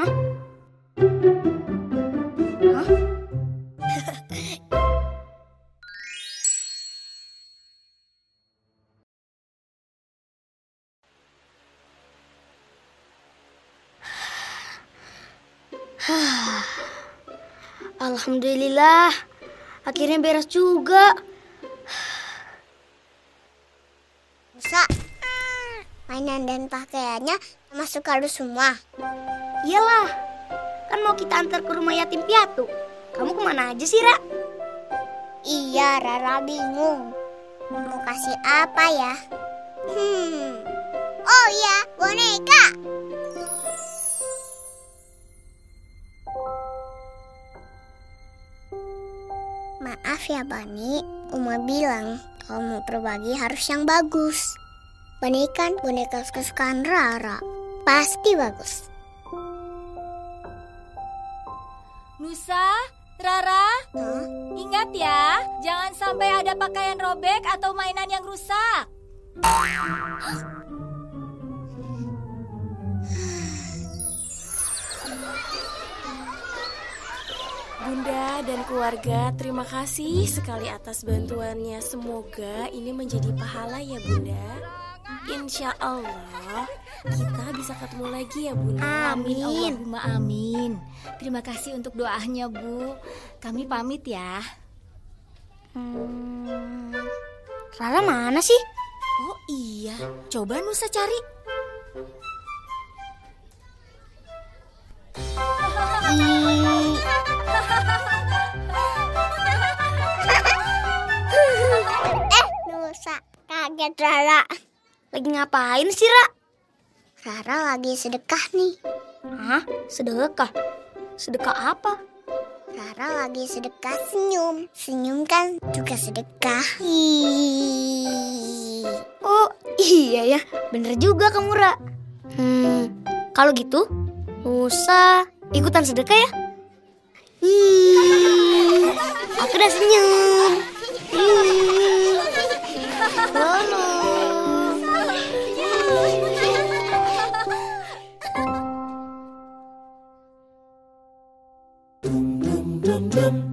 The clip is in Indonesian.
Hah? Hah? Alhamdulillah, akhirnya beres juga. Musa, mainan dan pakaiannya masuk kardus semua. Iyalah, kan mau kita antar ke rumah yatim piatu. Kamu ke mana aja sih, Ra? Iya, Rara bingung. Mau kasih apa ya? Hmm. Oh iya, boneka. Maaf ya, Bani. Uma bilang kalau mau berbagi harus yang bagus. Bani kan boneka kesukaan Rara. Pasti bagus. Nusa, Rara, Hah? ingat ya, jangan sampai ada pakaian robek atau mainan yang rusak. Bunda dan keluarga, terima kasih sekali atas bantuannya. Semoga ini menjadi pahala ya Bunda. Insya Allah kita bisa ketemu lagi ya Bunda. Amin, Allahumma amin. Terima kasih untuk doanya, Bu. Kami pamit ya. Hmm, Rara mana sih? Oh iya, coba Nusa cari. Ih, Eh, Nusa, kaget Rara. Lagi ngapain sih, Ra? Rara lagi sedekah nih. Hah? Sedekah? Sedekah apa? Rara lagi sedekah senyum. Senyum kan juga sedekah. Oh, iya ya. Bener juga kamu, Ra. Hmm, kalau gitu, Nusa ikutan sedekah ya? Aku udah senyum. Tolong. kingdom.